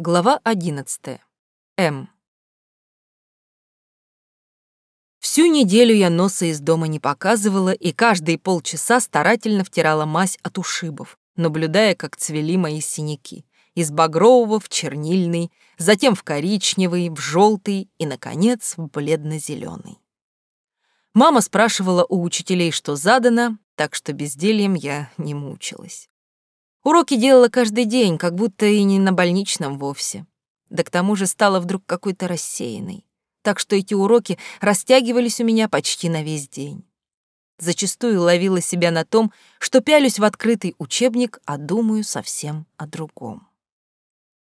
Глава 11. М. Всю неделю я носа из дома не показывала и каждые полчаса старательно втирала мазь от ушибов, наблюдая, как цвели мои синяки. Из багрового в чернильный, затем в коричневый, в желтый и, наконец, в бледно-зеленый. Мама спрашивала у учителей, что задано, так что бездельем я не мучилась. Уроки делала каждый день, как будто и не на больничном вовсе. Да к тому же стала вдруг какой-то рассеянной. Так что эти уроки растягивались у меня почти на весь день. Зачастую ловила себя на том, что пялюсь в открытый учебник, а думаю совсем о другом.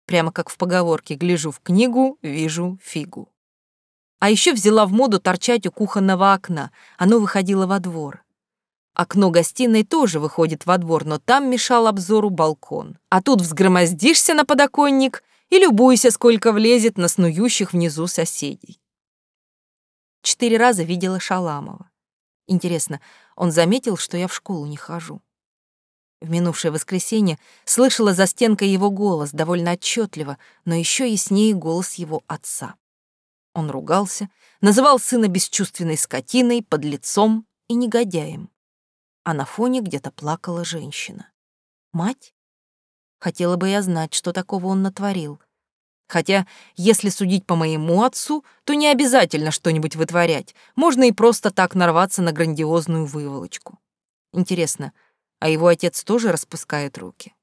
Прямо как в поговорке «гляжу в книгу, вижу фигу». А еще взяла в моду торчать у кухонного окна, оно выходило во двор. Окно гостиной тоже выходит во двор, но там мешал обзору балкон. А тут взгромоздишься на подоконник и любуйся, сколько влезет на снующих внизу соседей. Четыре раза видела Шаламова. Интересно, он заметил, что я в школу не хожу? В минувшее воскресенье слышала за стенкой его голос, довольно отчетливо, но еще яснее голос его отца. Он ругался, называл сына бесчувственной скотиной, подлецом и негодяем а на фоне где-то плакала женщина. Мать? Хотела бы я знать, что такого он натворил. Хотя, если судить по моему отцу, то не обязательно что-нибудь вытворять. Можно и просто так нарваться на грандиозную выволочку. Интересно, а его отец тоже распускает руки?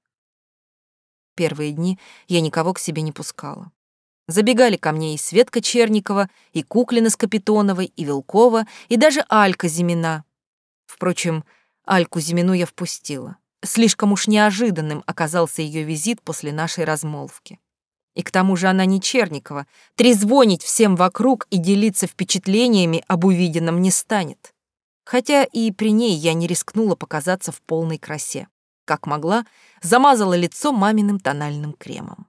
Первые дни я никого к себе не пускала. Забегали ко мне и Светка Черникова, и Куклина с Капитоновой, и Вилкова, и даже Алька Зимина. Впрочем, Альку Зимину я впустила. Слишком уж неожиданным оказался ее визит после нашей размолвки. И к тому же она не Черникова, трезвонить всем вокруг и делиться впечатлениями об увиденном не станет. Хотя и при ней я не рискнула показаться в полной красе. Как могла, замазала лицо маминым тональным кремом.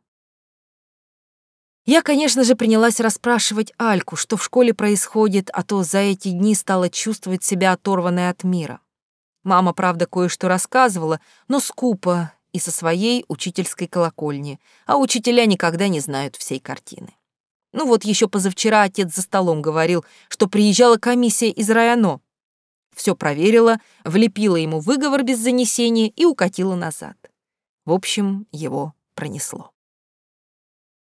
Я, конечно же, принялась расспрашивать Альку, что в школе происходит, а то за эти дни стала чувствовать себя оторванной от мира. Мама, правда, кое-что рассказывала, но скупо и со своей учительской колокольни, а учителя никогда не знают всей картины. Ну вот еще позавчера отец за столом говорил, что приезжала комиссия из районо. Все проверила, влепила ему выговор без занесения и укатила назад. В общем, его пронесло.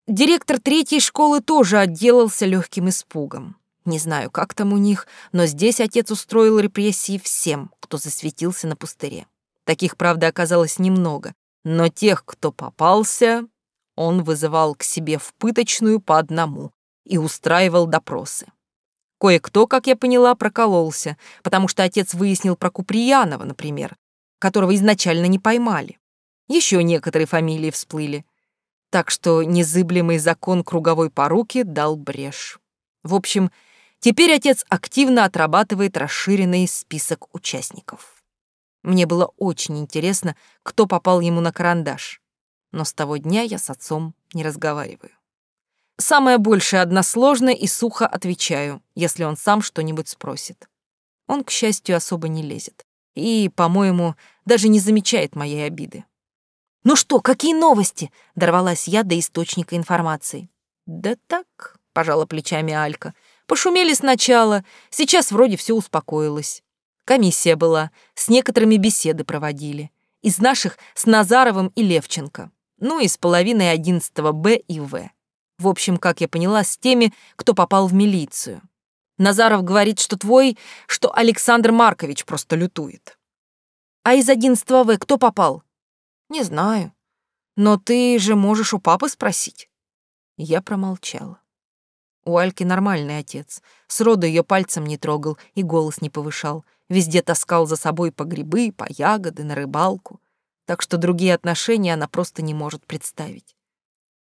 Директор третьей школы тоже отделался легким испугом. Не знаю, как там у них, но здесь отец устроил репрессии всем, кто засветился на пустыре. Таких, правда, оказалось немного, но тех, кто попался, он вызывал к себе в пыточную по одному и устраивал допросы. Кое-кто, как я поняла, прокололся, потому что отец выяснил про Куприянова, например, которого изначально не поймали. Еще некоторые фамилии всплыли. Так что незыблемый закон круговой поруки дал брешь. В общем, Теперь отец активно отрабатывает расширенный список участников. Мне было очень интересно, кто попал ему на карандаш. Но с того дня я с отцом не разговариваю. Самое большее односложно и сухо отвечаю, если он сам что-нибудь спросит. Он, к счастью, особо не лезет. И, по-моему, даже не замечает моей обиды. «Ну что, какие новости?» — дорвалась я до источника информации. «Да так», — пожала плечами Алька, — Пошумели сначала, сейчас вроде все успокоилось. Комиссия была, с некоторыми беседы проводили. Из наших с Назаровым и Левченко. Ну и с половиной одиннадцатого Б и В. В общем, как я поняла, с теми, кто попал в милицию. Назаров говорит, что твой, что Александр Маркович просто лютует. А из одиннадцатого В кто попал? Не знаю. Но ты же можешь у папы спросить. Я промолчала. У Альки нормальный отец. Сроду ее пальцем не трогал и голос не повышал. Везде таскал за собой по грибы, по ягоды, на рыбалку. Так что другие отношения она просто не может представить.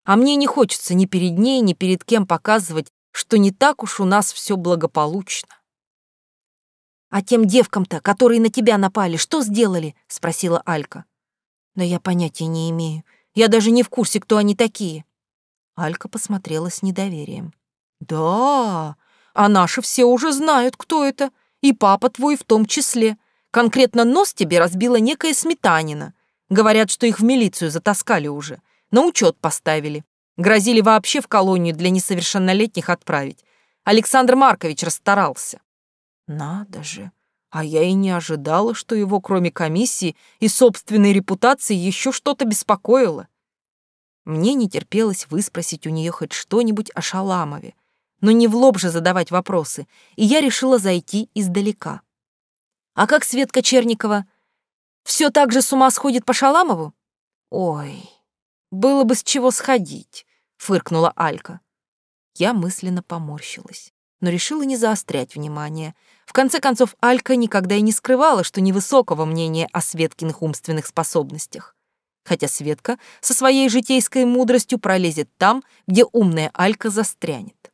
А мне не хочется ни перед ней, ни перед кем показывать, что не так уж у нас все благополучно. «А тем девкам-то, которые на тебя напали, что сделали?» — спросила Алька. «Да я понятия не имею. Я даже не в курсе, кто они такие». Алька посмотрела с недоверием. «Да, а наши все уже знают, кто это, и папа твой в том числе. Конкретно нос тебе разбила некая сметанина. Говорят, что их в милицию затаскали уже, на учет поставили. Грозили вообще в колонию для несовершеннолетних отправить. Александр Маркович расстарался. Надо же. А я и не ожидала, что его, кроме комиссии и собственной репутации, еще что-то беспокоило. Мне не терпелось выспросить у нее хоть что-нибудь о Шаламове, но не в лоб же задавать вопросы, и я решила зайти издалека. «А как Светка Черникова? Все так же с ума сходит по Шаламову?» «Ой, было бы с чего сходить», — фыркнула Алька. Я мысленно поморщилась, но решила не заострять внимание. В конце концов, Алька никогда и не скрывала, что невысокого мнения о Светкиных умственных способностях. Хотя Светка со своей житейской мудростью пролезет там, где умная Алька застрянет.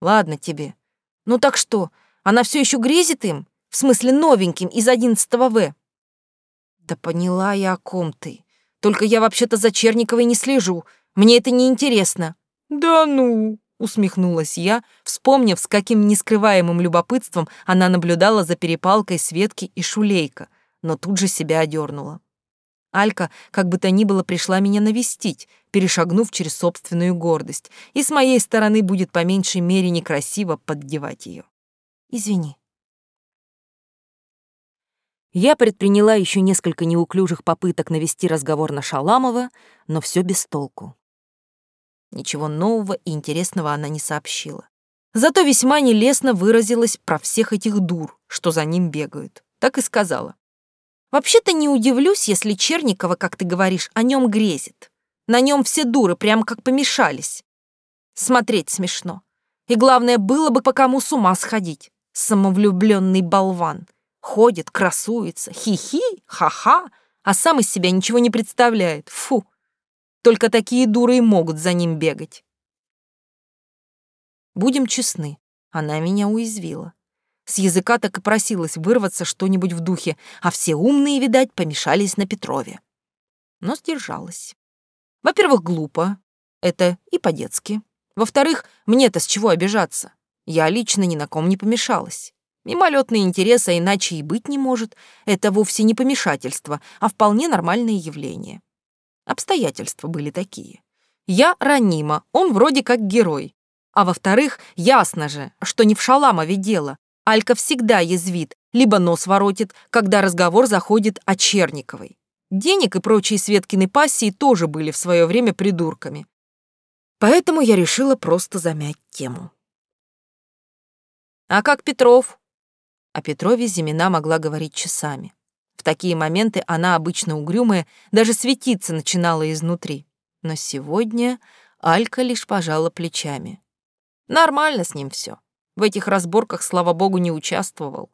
«Ладно тебе. Ну так что, она все еще грезит им? В смысле новеньким из одиннадцатого В?» «Да поняла я, о ком ты. Только я вообще-то за Черниковой не слежу. Мне это не интересно. «Да ну!» — усмехнулась я, вспомнив, с каким нескрываемым любопытством она наблюдала за перепалкой Светки и Шулейка, но тут же себя одернула. Алька, как бы то ни было, пришла меня навестить, перешагнув через собственную гордость, и с моей стороны будет по меньшей мере некрасиво поддевать ее. Извини. Я предприняла еще несколько неуклюжих попыток навести разговор на Шаламова, но все без толку. Ничего нового и интересного она не сообщила. Зато весьма нелестно выразилась про всех этих дур, что за ним бегают. Так и сказала. «Вообще-то не удивлюсь, если Черникова, как ты говоришь, о нем грезит. На нем все дуры прям как помешались. Смотреть смешно. И главное, было бы по кому с ума сходить. Самовлюбленный болван. Ходит, красуется, хи-хи, ха-ха, а сам из себя ничего не представляет. Фу. Только такие дуры и могут за ним бегать. Будем честны, она меня уязвила. С языка так и просилось вырваться что-нибудь в духе, а все умные, видать, помешались на Петрове. Но сдержалась. Во-первых, глупо. Это и по-детски. Во-вторых, мне-то с чего обижаться? Я лично ни на ком не помешалась. Мимолетные интересы иначе и быть не может. Это вовсе не помешательство, а вполне нормальное явление. Обстоятельства были такие. Я ранима, он вроде как герой. А во-вторых, ясно же, что не в Шаламове дело. Алька всегда язвит, либо нос воротит, когда разговор заходит о Черниковой. Денег и прочие Светкины пассии тоже были в свое время придурками. Поэтому я решила просто замять тему. «А как Петров?» О Петрове Зимина могла говорить часами. В такие моменты она, обычно угрюмая, даже светиться начинала изнутри. Но сегодня Алька лишь пожала плечами. Нормально с ним все. В этих разборках, слава богу, не участвовал.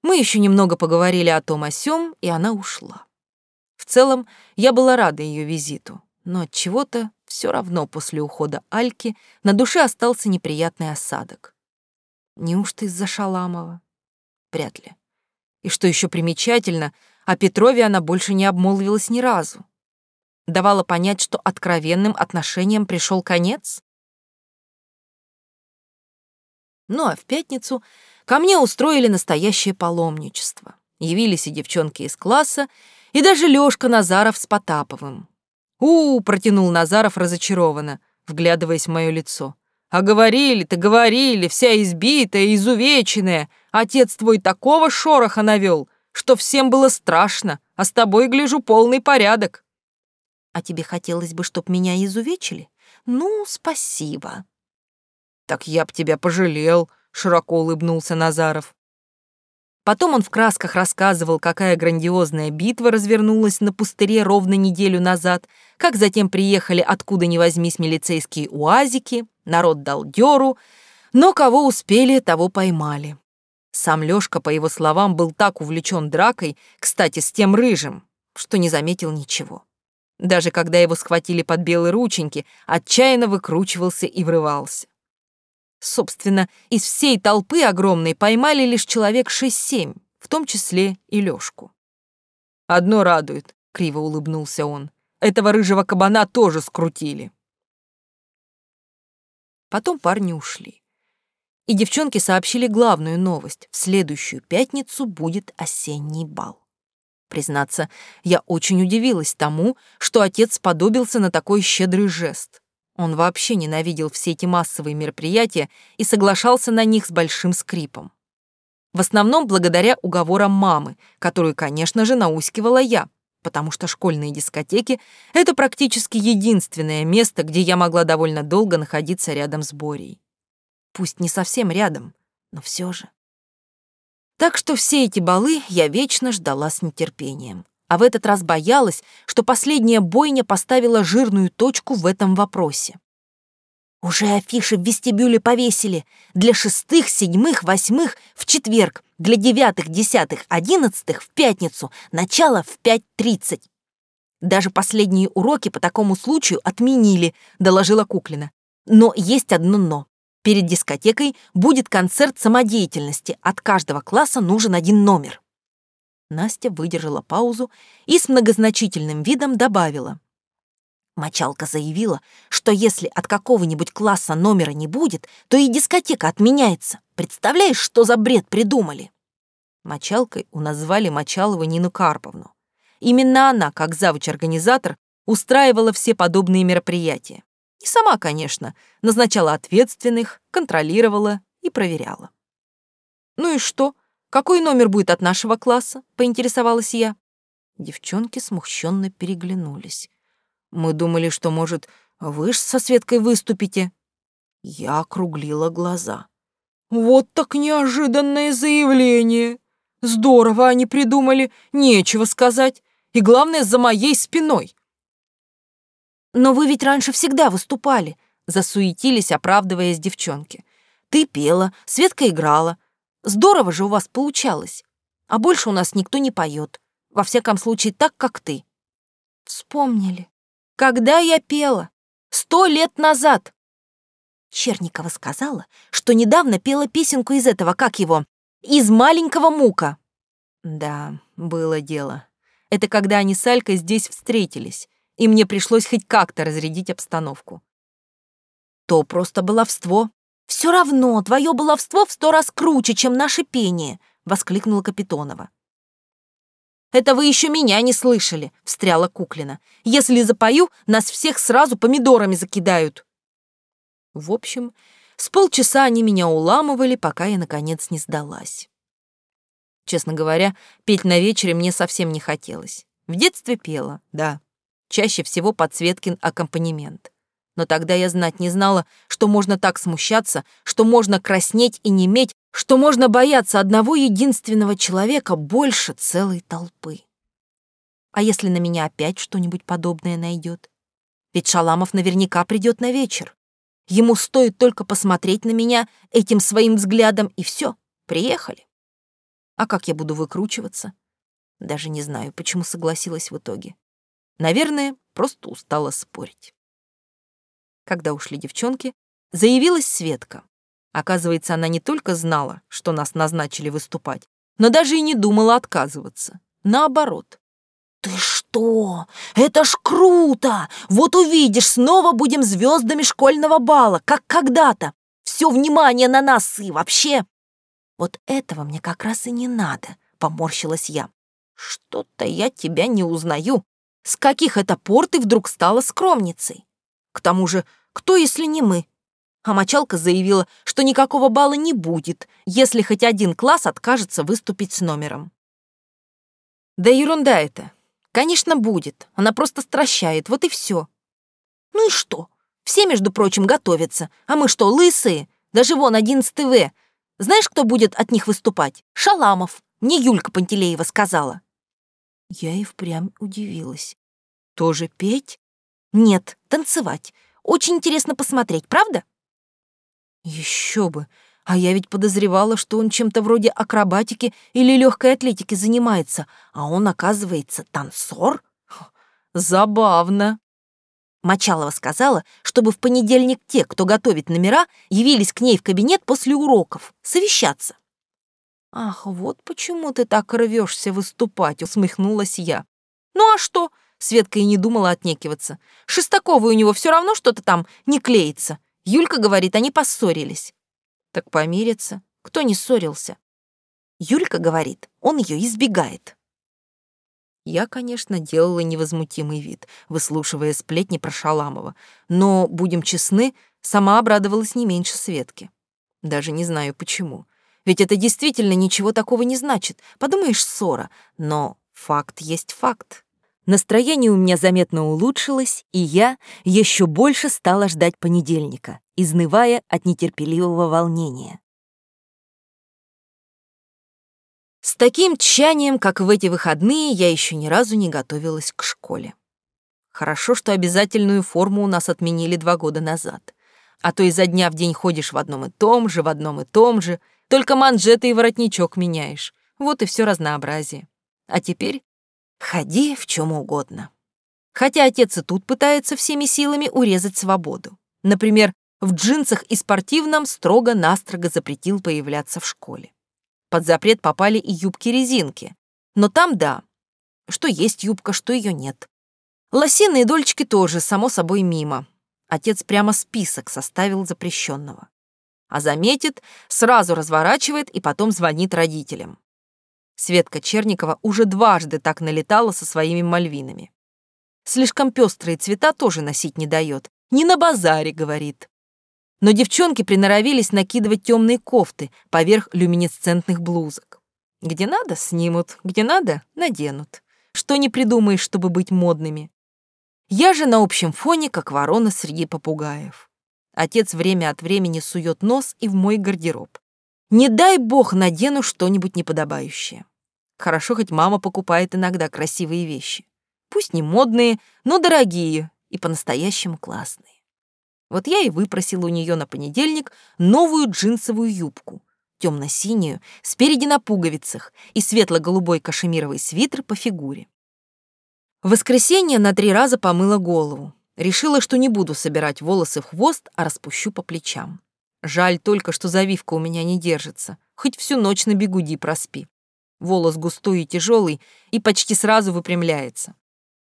Мы еще немного поговорили о том о сём, и она ушла. В целом, я была рада ее визиту, но от чего-то все равно после ухода Альки на душе остался неприятный осадок. Неужто из-за Шаламова? Вряд ли. И что еще примечательно, о Петрове она больше не обмолвилась ни разу. Давала понять, что откровенным отношениям пришел конец. Ну а в пятницу ко мне устроили настоящее паломничество. Явились и девчонки из класса, и даже Лёшка Назаров с Потаповым. у, -у протянул Назаров разочарованно, вглядываясь в мое лицо. «А говорили-то, говорили, вся избитая, изувеченная. Отец твой такого шороха навел, что всем было страшно, а с тобой, гляжу, полный порядок». «А тебе хотелось бы, чтоб меня изувечили? Ну, спасибо». «Так я б тебя пожалел», — широко улыбнулся Назаров. Потом он в красках рассказывал, какая грандиозная битва развернулась на пустыре ровно неделю назад, как затем приехали откуда ни возьмись милицейские уазики, народ дал дёру, но кого успели, того поймали. Сам Лёшка, по его словам, был так увлечен дракой, кстати, с тем рыжим, что не заметил ничего. Даже когда его схватили под белые рученьки, отчаянно выкручивался и врывался. Собственно, из всей толпы огромной поймали лишь человек шесть-семь, в том числе и Лёшку. «Одно радует», — криво улыбнулся он. «Этого рыжего кабана тоже скрутили». Потом парни ушли. И девчонки сообщили главную новость. В следующую пятницу будет осенний бал. Признаться, я очень удивилась тому, что отец сподобился на такой щедрый жест. Он вообще ненавидел все эти массовые мероприятия и соглашался на них с большим скрипом. В основном благодаря уговорам мамы, которую, конечно же, наускивала я, потому что школьные дискотеки — это практически единственное место, где я могла довольно долго находиться рядом с Борей. Пусть не совсем рядом, но все же. Так что все эти балы я вечно ждала с нетерпением. А в этот раз боялась, что последняя бойня поставила жирную точку в этом вопросе. Уже афиши в вестибюле повесили. Для шестых, седьмых, восьмых в четверг, для девятых, десятых, одиннадцатых в пятницу, начало в пять тридцать. Даже последние уроки по такому случаю отменили, доложила Куклина. Но есть одно «но». Перед дискотекой будет концерт самодеятельности. От каждого класса нужен один номер. Настя выдержала паузу и с многозначительным видом добавила. Мочалка заявила, что если от какого-нибудь класса номера не будет, то и дискотека отменяется. Представляешь, что за бред придумали? Мочалкой у нас звали Мочалову Нину Карповну. Именно она, как завуч-организатор, устраивала все подобные мероприятия. И сама, конечно, назначала ответственных, контролировала и проверяла. «Ну и что? Какой номер будет от нашего класса?» — поинтересовалась я. Девчонки смущенно переглянулись. Мы думали, что, может, вы ж со Светкой выступите. Я округлила глаза. Вот так неожиданное заявление. Здорово они придумали, нечего сказать. И главное, за моей спиной. «Но вы ведь раньше всегда выступали», — засуетились, оправдываясь девчонки. «Ты пела, Светка играла. Здорово же у вас получалось. А больше у нас никто не поет. Во всяком случае, так, как ты». «Вспомнили. Когда я пела? Сто лет назад!» Черникова сказала, что недавно пела песенку из этого, как его, из «Маленького мука». Да, было дело. Это когда они с Алькой здесь встретились и мне пришлось хоть как-то разрядить обстановку. То просто баловство. Все равно твое баловство в сто раз круче, чем наше пение, воскликнула Капитонова. «Это вы еще меня не слышали», — встряла Куклина. «Если запою, нас всех сразу помидорами закидают». В общем, с полчаса они меня уламывали, пока я, наконец, не сдалась. Честно говоря, петь на вечере мне совсем не хотелось. В детстве пела, да чаще всего под Светкин аккомпанемент. Но тогда я знать не знала, что можно так смущаться, что можно краснеть и неметь, что можно бояться одного единственного человека больше целой толпы. А если на меня опять что-нибудь подобное найдет? Ведь Шаламов наверняка придет на вечер. Ему стоит только посмотреть на меня этим своим взглядом, и все, приехали. А как я буду выкручиваться? Даже не знаю, почему согласилась в итоге. Наверное, просто устала спорить. Когда ушли девчонки, заявилась Светка. Оказывается, она не только знала, что нас назначили выступать, но даже и не думала отказываться. Наоборот. «Ты что? Это ж круто! Вот увидишь, снова будем звездами школьного бала, как когда-то. Все внимание на нас и вообще...» «Вот этого мне как раз и не надо», — поморщилась я. «Что-то я тебя не узнаю», с каких это пор ты вдруг стала скромницей? К тому же, кто, если не мы? А мочалка заявила, что никакого бала не будет, если хоть один класс откажется выступить с номером. Да ерунда это. Конечно, будет. Она просто стращает, вот и все. Ну и что? Все, между прочим, готовятся. А мы что, лысые? Даже вон 11 В. Знаешь, кто будет от них выступать? Шаламов. Мне Юлька Пантелеева сказала. Я и впрямь удивилась. Тоже петь? Нет, танцевать. Очень интересно посмотреть, правда? Еще бы. А я ведь подозревала, что он чем-то вроде акробатики или легкой атлетики занимается, а он, оказывается, танцор? Забавно. Мочалова сказала, чтобы в понедельник те, кто готовит номера, явились к ней в кабинет после уроков, совещаться. «Ах, вот почему ты так рвешься выступать», — усмехнулась я. «Ну а что?» — Светка и не думала отнекиваться. «Шестаковой у него все равно что-то там не клеится. Юлька говорит, они поссорились». «Так помирятся. Кто не ссорился?» Юлька говорит, он ее избегает. Я, конечно, делала невозмутимый вид, выслушивая сплетни про Шаламова, но, будем честны, сама обрадовалась не меньше Светки. Даже не знаю почему. Ведь это действительно ничего такого не значит. Подумаешь, ссора. Но факт есть факт. Настроение у меня заметно улучшилось, и я еще больше стала ждать понедельника, изнывая от нетерпеливого волнения. С таким тщанием, как в эти выходные, я еще ни разу не готовилась к школе. Хорошо, что обязательную форму у нас отменили два года назад. А то изо дня в день ходишь в одном и том же, в одном и том же, только манжеты и воротничок меняешь. Вот и все разнообразие. А теперь ходи в чем угодно. Хотя отец и тут пытается всеми силами урезать свободу. Например, в джинсах и спортивном строго-настрого запретил появляться в школе. Под запрет попали и юбки-резинки. Но там да, что есть юбка, что ее нет. Лосиные дольчики тоже, само собой, мимо. Отец прямо список составил запрещенного. А заметит, сразу разворачивает и потом звонит родителям. Светка Черникова уже дважды так налетала со своими мальвинами. Слишком пестрые цвета тоже носить не дает. Не на базаре, говорит. Но девчонки приноровились накидывать темные кофты поверх люминесцентных блузок. Где надо — снимут, где надо — наденут. Что не придумаешь, чтобы быть модными. Я же на общем фоне, как ворона среди попугаев. Отец время от времени сует нос и в мой гардероб. Не дай бог надену что-нибудь неподобающее. Хорошо, хоть мама покупает иногда красивые вещи. Пусть не модные, но дорогие и по-настоящему классные. Вот я и выпросил у нее на понедельник новую джинсовую юбку, темно-синюю, спереди на пуговицах и светло-голубой кашемировый свитер по фигуре. В воскресенье на три раза помыла голову. Решила, что не буду собирать волосы в хвост, а распущу по плечам. Жаль только, что завивка у меня не держится. Хоть всю ночь на бегуди проспи. Волос густой и тяжелый и почти сразу выпрямляется.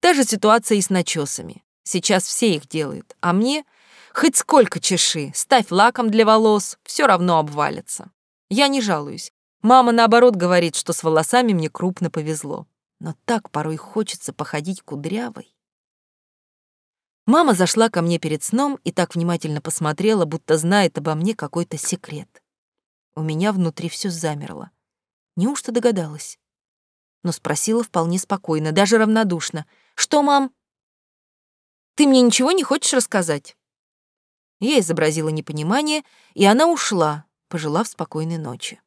Та же ситуация и с начесами. Сейчас все их делают, а мне хоть сколько чеши, ставь лаком для волос, все равно обвалится. Я не жалуюсь. Мама, наоборот, говорит, что с волосами мне крупно повезло но так порой хочется походить кудрявой. Мама зашла ко мне перед сном и так внимательно посмотрела, будто знает обо мне какой-то секрет. У меня внутри все замерло. Неужто догадалась? Но спросила вполне спокойно, даже равнодушно. «Что, мам? Ты мне ничего не хочешь рассказать?» Я изобразила непонимание, и она ушла, пожелав спокойной ночи.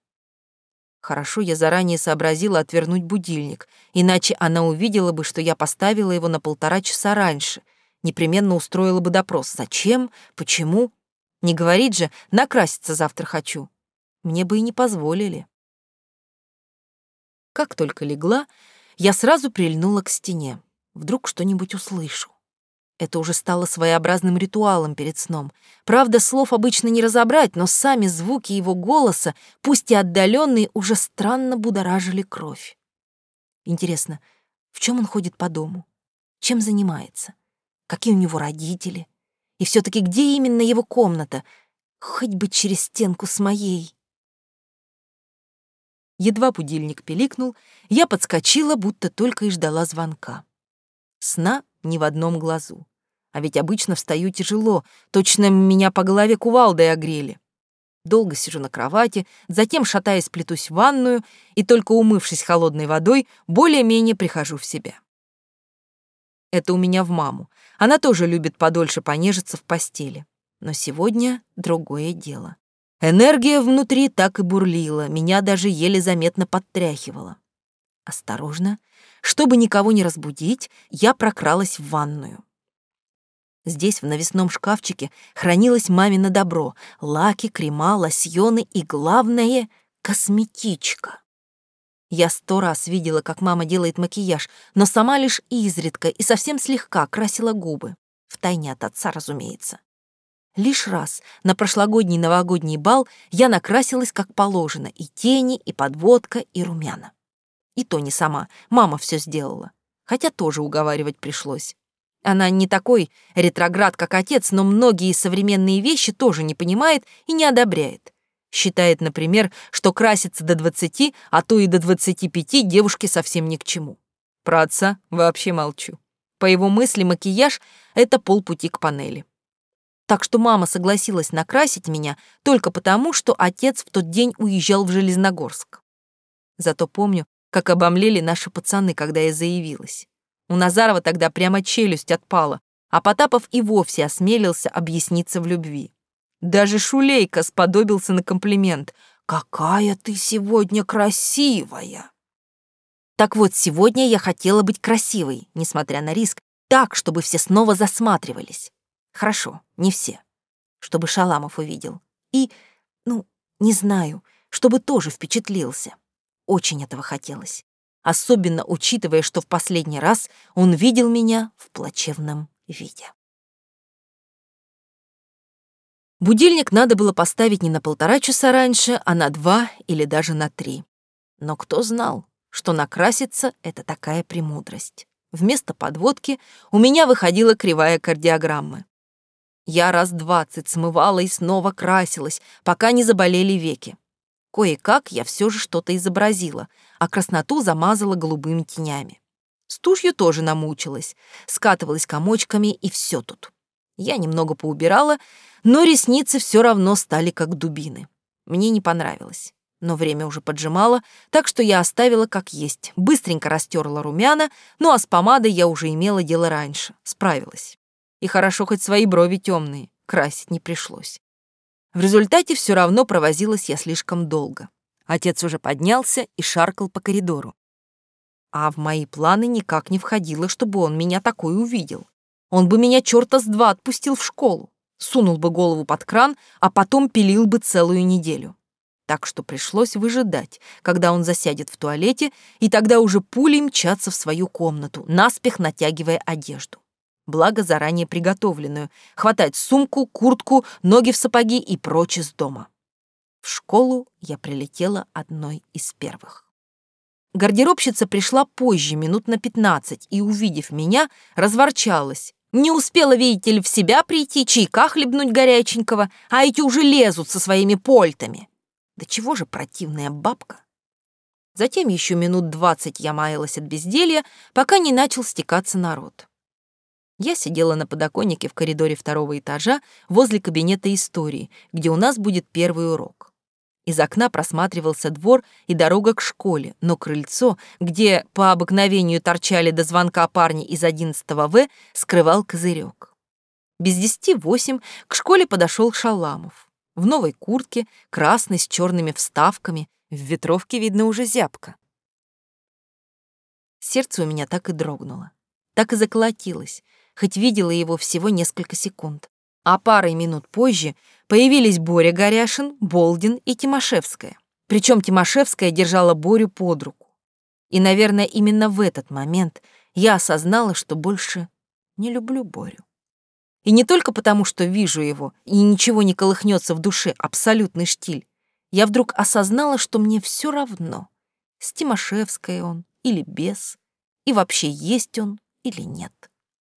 Хорошо, я заранее сообразила отвернуть будильник, иначе она увидела бы, что я поставила его на полтора часа раньше, непременно устроила бы допрос. Зачем? Почему? Не говорит же, накраситься завтра хочу. Мне бы и не позволили. Как только легла, я сразу прильнула к стене. Вдруг что-нибудь услышу. Это уже стало своеобразным ритуалом перед сном. Правда, слов обычно не разобрать, но сами звуки его голоса, пусть и отдаленные, уже странно будоражили кровь. Интересно, в чем он ходит по дому? Чем занимается? Какие у него родители? И все таки где именно его комната? Хоть бы через стенку с моей. Едва будильник пиликнул, я подскочила, будто только и ждала звонка. Сна ни в одном глазу. А ведь обычно встаю тяжело, точно меня по голове кувалдой огрели. Долго сижу на кровати, затем, шатаясь, плетусь в ванную, и только умывшись холодной водой, более-менее прихожу в себя. Это у меня в маму. Она тоже любит подольше понежиться в постели. Но сегодня другое дело. Энергия внутри так и бурлила, меня даже еле заметно подтряхивала. Осторожно, чтобы никого не разбудить, я прокралась в ванную. Здесь, в навесном шкафчике, хранилось мамино добро — лаки, крема, лосьоны и, главное, косметичка. Я сто раз видела, как мама делает макияж, но сама лишь изредка и совсем слегка красила губы. Втайне от отца, разумеется. Лишь раз на прошлогодний новогодний бал я накрасилась как положено, и тени, и подводка, и румяна. И то не сама, мама все сделала. Хотя тоже уговаривать пришлось. Она не такой ретроград, как отец, но многие современные вещи тоже не понимает и не одобряет. Считает, например, что краситься до 20, а то и до 25 девушке совсем ни к чему. Про отца вообще молчу. По его мысли, макияж — это полпути к панели. Так что мама согласилась накрасить меня только потому, что отец в тот день уезжал в Железногорск. Зато помню, как обомлели наши пацаны, когда я заявилась. У Назарова тогда прямо челюсть отпала, а Потапов и вовсе осмелился объясниться в любви. Даже Шулейка сподобился на комплимент. «Какая ты сегодня красивая!» Так вот, сегодня я хотела быть красивой, несмотря на риск, так, чтобы все снова засматривались. Хорошо, не все. Чтобы Шаламов увидел. И, ну, не знаю, чтобы тоже впечатлился. Очень этого хотелось. Особенно учитывая, что в последний раз он видел меня в плачевном виде. Будильник надо было поставить не на полтора часа раньше, а на два или даже на три. Но кто знал, что накраситься — это такая премудрость. Вместо подводки у меня выходила кривая кардиограммы. Я раз двадцать смывала и снова красилась, пока не заболели веки. Кое-как я все же что-то изобразила, а красноту замазала голубыми тенями. С тушью тоже намучилась, скатывалась комочками, и все тут. Я немного поубирала, но ресницы все равно стали как дубины. Мне не понравилось. Но время уже поджимало, так что я оставила как есть. Быстренько растерла румяна, ну а с помадой я уже имела дело раньше. Справилась. И хорошо хоть свои брови темные, красить не пришлось. В результате все равно провозилась я слишком долго. Отец уже поднялся и шаркал по коридору. А в мои планы никак не входило, чтобы он меня такой увидел. Он бы меня черта с два отпустил в школу, сунул бы голову под кран, а потом пилил бы целую неделю. Так что пришлось выжидать, когда он засядет в туалете, и тогда уже пулей мчаться в свою комнату, наспех натягивая одежду. Благо заранее приготовленную, хватать сумку, куртку, ноги в сапоги и прочь из дома. В школу я прилетела одной из первых. Гардеробщица пришла позже, минут на пятнадцать, и, увидев меня, разворчалась. Не успела, видите ли, в себя прийти, чайка хлебнуть горяченького, а эти уже лезут со своими польтами. Да чего же противная бабка? Затем еще минут двадцать я маялась от безделья, пока не начал стекаться народ. Я сидела на подоконнике в коридоре второго этажа возле кабинета истории, где у нас будет первый урок. Из окна просматривался двор и дорога к школе, но крыльцо, где по обыкновению торчали до звонка парни из 11 В, скрывал козырек. Без десяти восемь к школе подошел Шаламов. В новой куртке, красной с черными вставками, в ветровке видно уже зябко. Сердце у меня так и дрогнуло, так и заколотилось, хоть видела его всего несколько секунд. А парой минут позже появились Боря Горяшин, Болдин и Тимошевская. Причем Тимошевская держала Борю под руку. И, наверное, именно в этот момент я осознала, что больше не люблю Борю. И не только потому, что вижу его, и ничего не колыхнется в душе, абсолютный штиль. Я вдруг осознала, что мне все равно, с Тимошевской он или без, и вообще есть он или нет.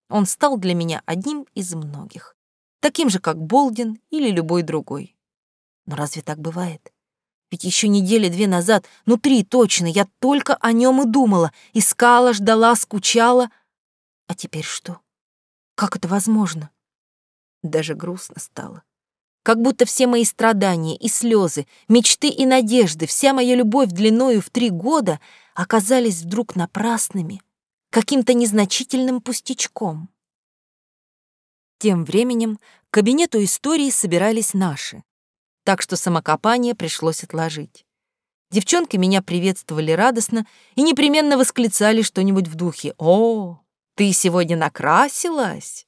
Он стал для меня одним из многих таким же, как Болдин или любой другой. Но разве так бывает? Ведь еще недели-две назад, ну три точно, я только о нем и думала, искала, ждала, скучала. А теперь что? Как это возможно? Даже грустно стало. Как будто все мои страдания и слезы, мечты и надежды, вся моя любовь длиною в три года оказались вдруг напрасными, каким-то незначительным пустячком. Тем временем к кабинету истории собирались наши, так что самокопание пришлось отложить. Девчонки меня приветствовали радостно и непременно восклицали что-нибудь в духе «О, ты сегодня накрасилась?»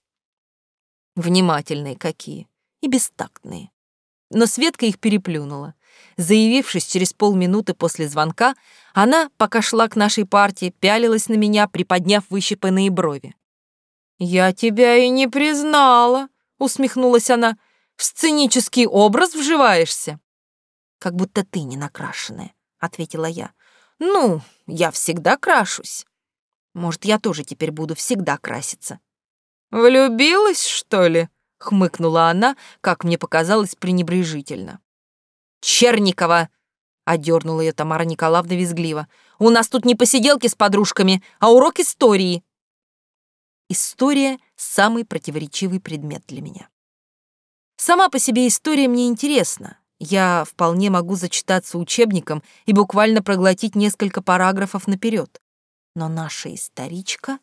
Внимательные какие и бестактные. Но Светка их переплюнула. Заявившись через полминуты после звонка, она, пока шла к нашей партии, пялилась на меня, приподняв выщипанные брови. «Я тебя и не признала», — усмехнулась она. «В сценический образ вживаешься». «Как будто ты не накрашенная», — ответила я. «Ну, я всегда крашусь. Может, я тоже теперь буду всегда краситься». «Влюбилась, что ли?» — хмыкнула она, как мне показалось, пренебрежительно. «Черникова!» — одернула ее Тамара Николаевна визгливо. У нас тут не посиделки с подружками, а урок истории. История — самый противоречивый предмет для меня. Сама по себе история мне интересна. Я вполне могу зачитаться учебником и буквально проглотить несколько параграфов наперед. Но наша историчка,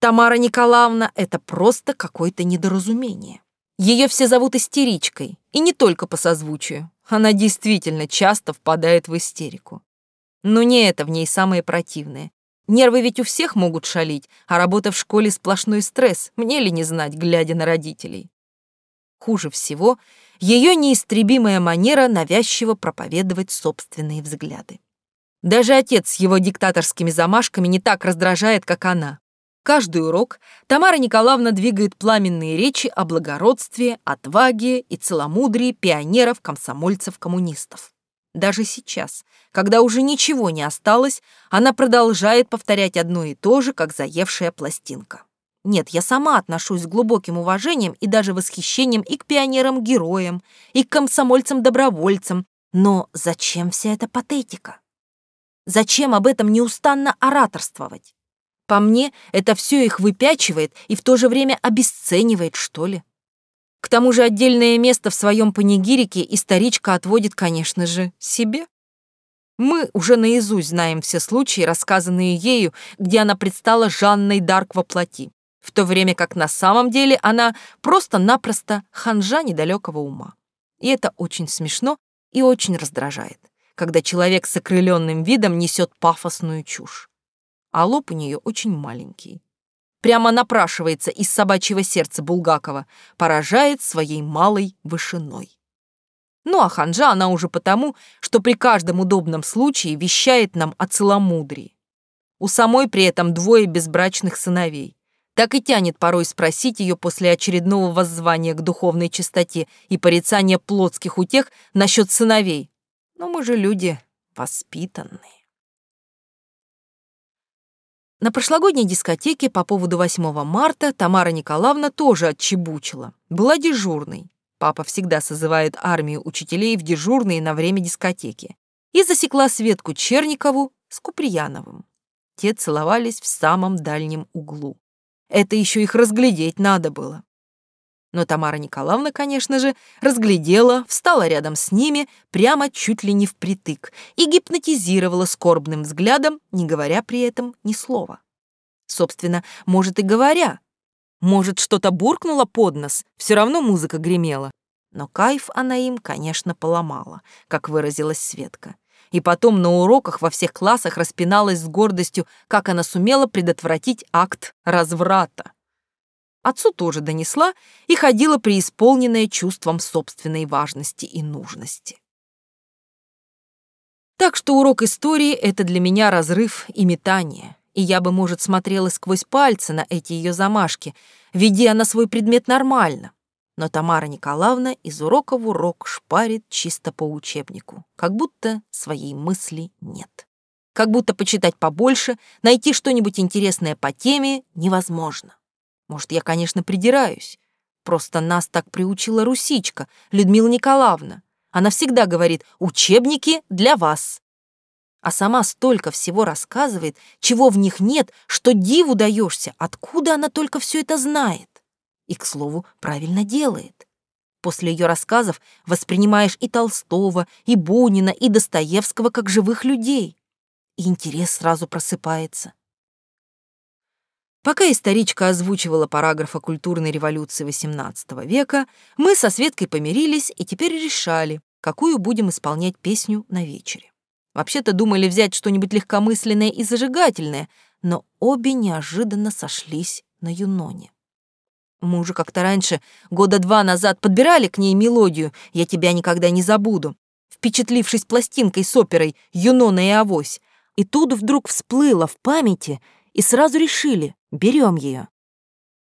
Тамара Николаевна, это просто какое-то недоразумение. Ее все зовут истеричкой, и не только по созвучию. Она действительно часто впадает в истерику. Но не это в ней самое противное. Нервы ведь у всех могут шалить, а работа в школе сплошной стресс, мне ли не знать, глядя на родителей. Хуже всего ее неистребимая манера навязчиво проповедовать собственные взгляды. Даже отец с его диктаторскими замашками не так раздражает, как она. Каждый урок Тамара Николаевна двигает пламенные речи о благородстве, отваге и целомудрии пионеров, комсомольцев, коммунистов. Даже сейчас, когда уже ничего не осталось, она продолжает повторять одно и то же, как заевшая пластинка. Нет, я сама отношусь с глубоким уважением и даже восхищением и к пионерам-героям, и к комсомольцам-добровольцам. Но зачем вся эта патетика? Зачем об этом неустанно ораторствовать? По мне, это все их выпячивает и в то же время обесценивает, что ли. К тому же отдельное место в своем панигирике историчка отводит, конечно же, себе. Мы уже наизусть знаем все случаи, рассказанные ею, где она предстала Жанной Дарк во плоти, в то время как на самом деле она просто-напросто ханжа недалекого ума. И это очень смешно и очень раздражает, когда человек с окрыленным видом несет пафосную чушь а лоб у нее очень маленький. Прямо напрашивается из собачьего сердца Булгакова, поражает своей малой вышиной. Ну а ханжа она уже потому, что при каждом удобном случае вещает нам о целомудрии. У самой при этом двое безбрачных сыновей. Так и тянет порой спросить ее после очередного воззвания к духовной чистоте и порицания плотских утех насчет сыновей. Но мы же люди воспитанные. На прошлогодней дискотеке по поводу 8 марта Тамара Николаевна тоже отчебучила. Была дежурной. Папа всегда созывает армию учителей в дежурные на время дискотеки. И засекла Светку Черникову с Куприяновым. Те целовались в самом дальнем углу. Это еще их разглядеть надо было. Но Тамара Николаевна, конечно же, разглядела, встала рядом с ними, прямо чуть ли не впритык, и гипнотизировала скорбным взглядом, не говоря при этом ни слова. Собственно, может и говоря. Может, что-то буркнула под нос, все равно музыка гремела. Но кайф она им, конечно, поломала, как выразилась Светка. И потом на уроках во всех классах распиналась с гордостью, как она сумела предотвратить акт разврата. Отцу тоже донесла и ходила преисполненная чувством собственной важности и нужности. Так что урок истории — это для меня разрыв и метание, и я бы, может, смотрела сквозь пальцы на эти ее замашки, ведя на свой предмет нормально. Но Тамара Николаевна из урока в урок шпарит чисто по учебнику, как будто своей мысли нет. Как будто почитать побольше, найти что-нибудь интересное по теме невозможно. Может, я, конечно, придираюсь. Просто нас так приучила русичка, Людмила Николаевна. Она всегда говорит «учебники для вас». А сама столько всего рассказывает, чего в них нет, что диву даешься, откуда она только все это знает. И, к слову, правильно делает. После ее рассказов воспринимаешь и Толстого, и Бунина, и Достоевского как живых людей. И интерес сразу просыпается. Пока историчка озвучивала параграф о культурной революции XVIII века, мы со Светкой помирились и теперь решали, какую будем исполнять песню на вечере. Вообще-то думали взять что-нибудь легкомысленное и зажигательное, но обе неожиданно сошлись на Юноне. Мы уже как-то раньше, года два назад, подбирали к ней мелодию «Я тебя никогда не забуду», впечатлившись пластинкой с оперой «Юнона и авось», и тут вдруг всплыло в памяти — и сразу решили, берем ее.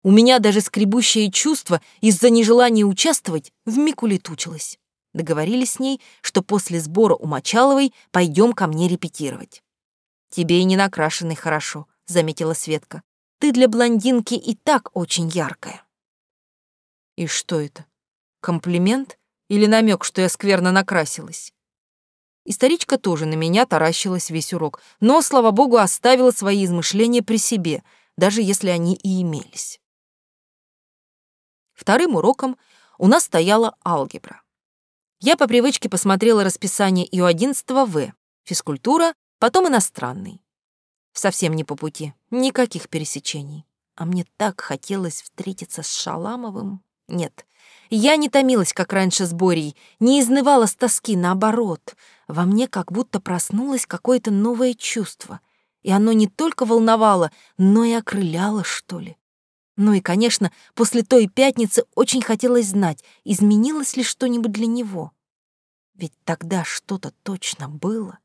У меня даже скребущее чувство из-за нежелания участвовать вмиг улетучилось. Договорились с ней, что после сбора у Мочаловой пойдем ко мне репетировать. «Тебе и не накрашенный хорошо», — заметила Светка. «Ты для блондинки и так очень яркая». И что это? Комплимент или намек, что я скверно накрасилась? Историчка тоже на меня таращилась весь урок, но, слава богу, оставила свои измышления при себе, даже если они и имелись. Вторым уроком у нас стояла алгебра. Я по привычке посмотрела расписание и у 11 В, физкультура, потом иностранный. Совсем не по пути, никаких пересечений. А мне так хотелось встретиться с Шаламовым. Нет, я не томилась, как раньше с Борей, не изнывала с тоски, наоборот. Во мне как будто проснулось какое-то новое чувство. И оно не только волновало, но и окрыляло, что ли. Ну и, конечно, после той пятницы очень хотелось знать, изменилось ли что-нибудь для него. Ведь тогда что-то точно было.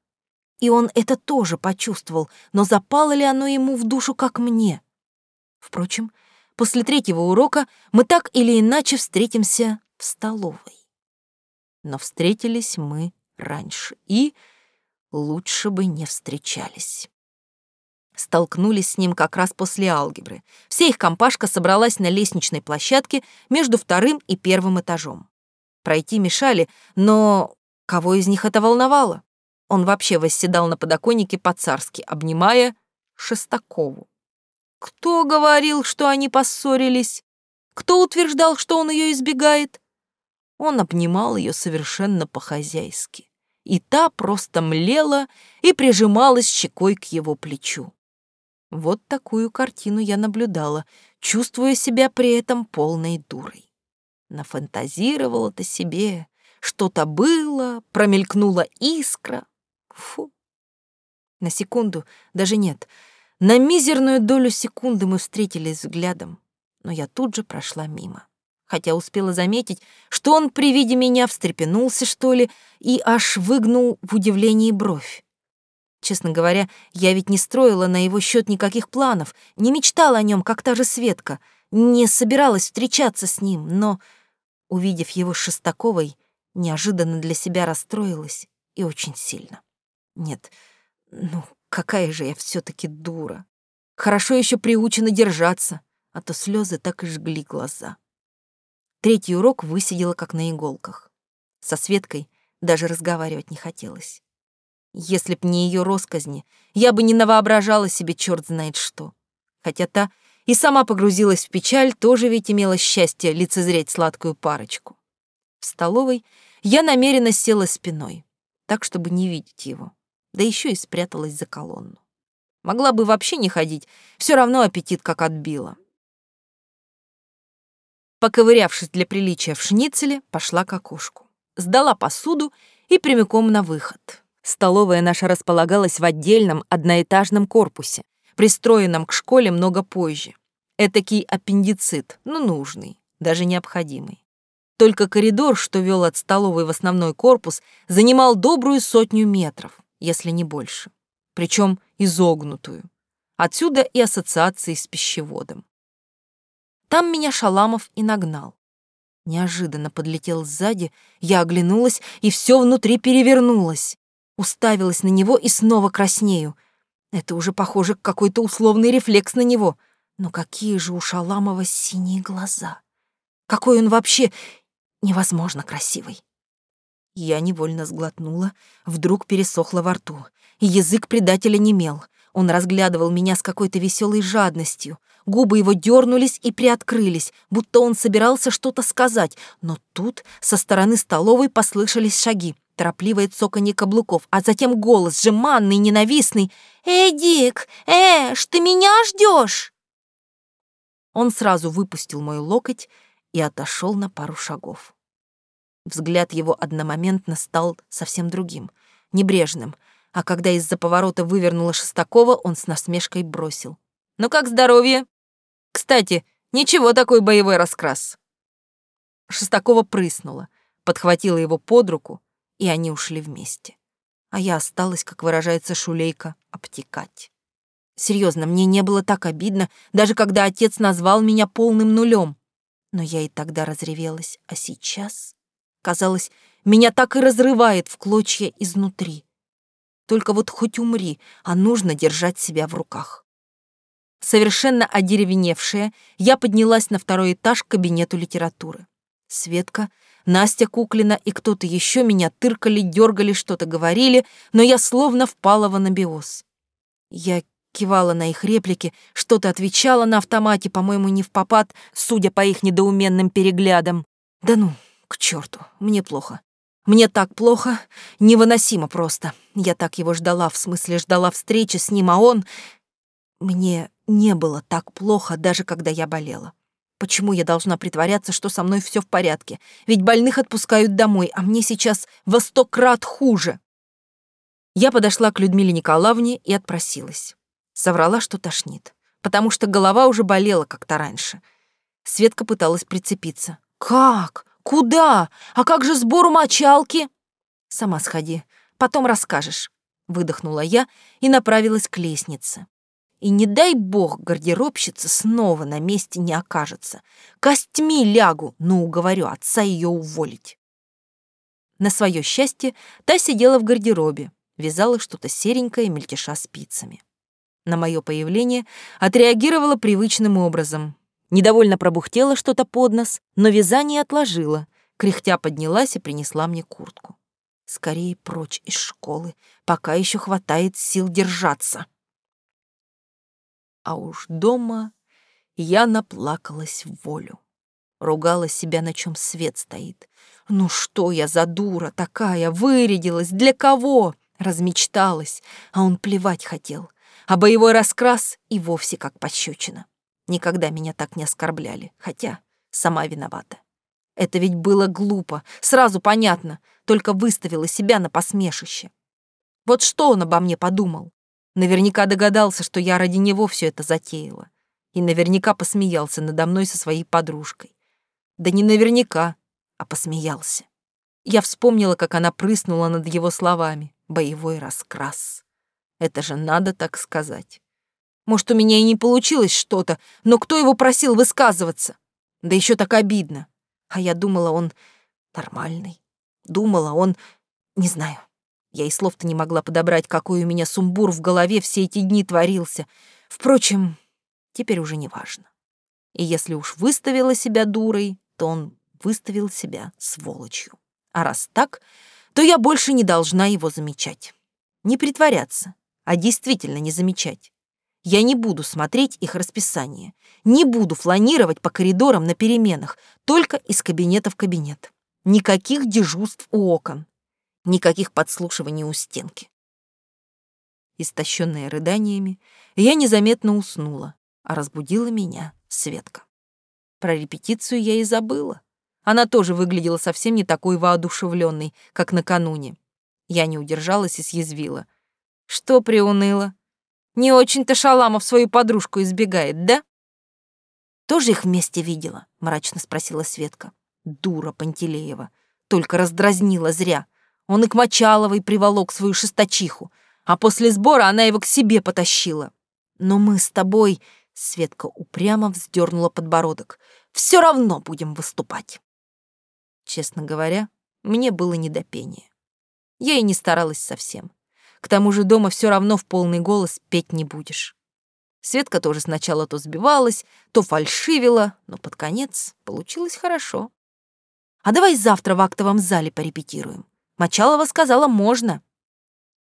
И он это тоже почувствовал, но запало ли оно ему в душу, как мне? Впрочем, после третьего урока мы так или иначе встретимся в столовой. Но встретились мы раньше, и лучше бы не встречались столкнулись с ним как раз после алгебры. Вся их компашка собралась на лестничной площадке между вторым и первым этажом. Пройти мешали, но кого из них это волновало? Он вообще восседал на подоконнике по-царски, обнимая Шестакову. Кто говорил, что они поссорились? Кто утверждал, что он ее избегает? Он обнимал ее совершенно по-хозяйски. И та просто млела и прижималась щекой к его плечу. Вот такую картину я наблюдала, чувствуя себя при этом полной дурой. Нафантазировала-то себе, что-то было, промелькнула искра. Фу. На секунду, даже нет, на мизерную долю секунды мы встретились взглядом, но я тут же прошла мимо. Хотя успела заметить, что он при виде меня встрепенулся, что ли, и аж выгнул в удивлении бровь. Честно говоря, я ведь не строила на его счет никаких планов, не мечтала о нем, как та же Светка, не собиралась встречаться с ним, но, увидев его Шестаковой, неожиданно для себя расстроилась и очень сильно. Нет, ну какая же я все таки дура. Хорошо еще приучена держаться, а то слезы так и жгли глаза. Третий урок высидела как на иголках. Со Светкой даже разговаривать не хотелось. Если б не ее росказни, я бы не навоображала себе черт знает что. Хотя та и сама погрузилась в печаль, тоже ведь имела счастье лицезреть сладкую парочку. В столовой я намеренно села спиной, так, чтобы не видеть его, да еще и спряталась за колонну. Могла бы вообще не ходить, все равно аппетит как отбила. Поковырявшись для приличия в шницеле, пошла к окошку. Сдала посуду и прямиком на выход. Столовая наша располагалась в отдельном одноэтажном корпусе, пристроенном к школе много позже. Этакий аппендицит, но нужный, даже необходимый. Только коридор, что вел от столовой в основной корпус, занимал добрую сотню метров, если не больше. Причем изогнутую. Отсюда и ассоциации с пищеводом. Там меня Шаламов и нагнал. Неожиданно подлетел сзади, я оглянулась, и все внутри перевернулось. Уставилась на него и снова краснею. Это уже похоже какой-то условный рефлекс на него. Но какие же у Шаламова синие глаза! Какой он вообще невозможно красивый! Я невольно сглотнула, вдруг пересохла во рту. Язык предателя немел. Он разглядывал меня с какой-то веселой жадностью. Губы его дернулись и приоткрылись, будто он собирался что-то сказать. Но тут со стороны столовой послышались шаги торопливое цоканье каблуков, а затем голос, жеманный, ненавистный. «Эй, Дик, Эш, ты меня ждешь?» Он сразу выпустил мой локоть и отошел на пару шагов. Взгляд его одномоментно стал совсем другим, небрежным, а когда из-за поворота вывернула Шестакова, он с насмешкой бросил. «Ну как здоровье? Кстати, ничего такой боевой раскрас». Шестакова прыснула, подхватила его под руку, и они ушли вместе. А я осталась, как выражается Шулейка, обтекать. Серьезно, мне не было так обидно, даже когда отец назвал меня полным нулем. Но я и тогда разревелась, а сейчас, казалось, меня так и разрывает в клочья изнутри. Только вот хоть умри, а нужно держать себя в руках. Совершенно одеревеневшая, я поднялась на второй этаж к кабинету литературы. Светка Настя Куклина и кто-то еще меня тыркали, дергали, что-то говорили, но я словно впала в анабиоз. Я кивала на их реплики, что-то отвечала на автомате, по-моему, не в попад, судя по их недоуменным переглядам. Да ну, к черту, мне плохо. Мне так плохо, невыносимо просто. Я так его ждала, в смысле ждала встречи с ним, а он... Мне не было так плохо, даже когда я болела. Почему я должна притворяться, что со мной все в порядке? Ведь больных отпускают домой, а мне сейчас во сто крат хуже. Я подошла к Людмиле Николаевне и отпросилась. Соврала, что тошнит, потому что голова уже болела как-то раньше. Светка пыталась прицепиться. «Как? Куда? А как же сбор мочалки?» «Сама сходи, потом расскажешь», — выдохнула я и направилась к лестнице. И не дай бог гардеробщица снова на месте не окажется. Костьми лягу, но уговорю отца ее уволить. На свое счастье, та сидела в гардеробе, вязала что-то серенькое, мельтеша спицами. На мое появление отреагировала привычным образом, Недовольно пробухтела что-то под нос, но вязание отложила, кряхтя поднялась и принесла мне куртку. Скорее прочь из школы, пока еще хватает сил держаться. А уж дома я наплакалась в волю. Ругала себя, на чем свет стоит. Ну что я за дура такая, вырядилась, для кого? Размечталась, а он плевать хотел. А боевой раскрас и вовсе как пощечина. Никогда меня так не оскорбляли, хотя сама виновата. Это ведь было глупо, сразу понятно, только выставила себя на посмешище. Вот что он обо мне подумал? Наверняка догадался, что я ради него все это затеяла. И наверняка посмеялся надо мной со своей подружкой. Да не наверняка, а посмеялся. Я вспомнила, как она прыснула над его словами. Боевой раскрас. Это же надо так сказать. Может, у меня и не получилось что-то, но кто его просил высказываться? Да еще так обидно. А я думала, он нормальный. Думала, он... Не знаю. Я и слов-то не могла подобрать, какой у меня сумбур в голове все эти дни творился. Впрочем, теперь уже не важно. И если уж выставила себя дурой, то он выставил себя сволочью. А раз так, то я больше не должна его замечать. Не притворяться, а действительно не замечать. Я не буду смотреть их расписание, не буду фланировать по коридорам на переменах, только из кабинета в кабинет. Никаких дежурств у окон, никаких подслушиваний у стенки. Истощенная рыданиями, я незаметно уснула, а разбудила меня Светка. Про репетицию я и забыла. Она тоже выглядела совсем не такой воодушевленной, как накануне. Я не удержалась и съязвила. «Что приуныло? Не очень-то Шаламов свою подружку избегает, да? Тоже их вместе видела? Мрачно спросила Светка. Дура Пантелеева. Только раздразнила зря. Он и к Мочаловой приволок свою шесточиху, а после сбора она его к себе потащила. Но мы с тобой... Светка упрямо вздернула подбородок. Все равно будем выступать. Честно говоря, мне было не до пения. Я и не старалась совсем. К тому же дома все равно в полный голос петь не будешь. Светка тоже сначала то сбивалась, то фальшивила, но под конец получилось хорошо. «А давай завтра в актовом зале порепетируем. Мочалова сказала, можно».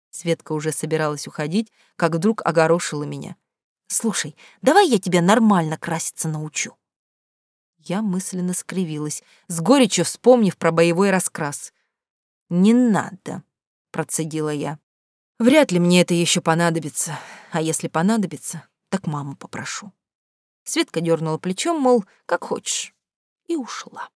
Светка уже собиралась уходить, как вдруг огорошила меня. «Слушай, давай я тебя нормально краситься научу». Я мысленно скривилась, с горечью вспомнив про боевой раскрас. «Не надо», — процедила я. Вряд ли мне это еще понадобится, а если понадобится, так маму попрошу. Светка дернула плечом, мол, как хочешь, и ушла.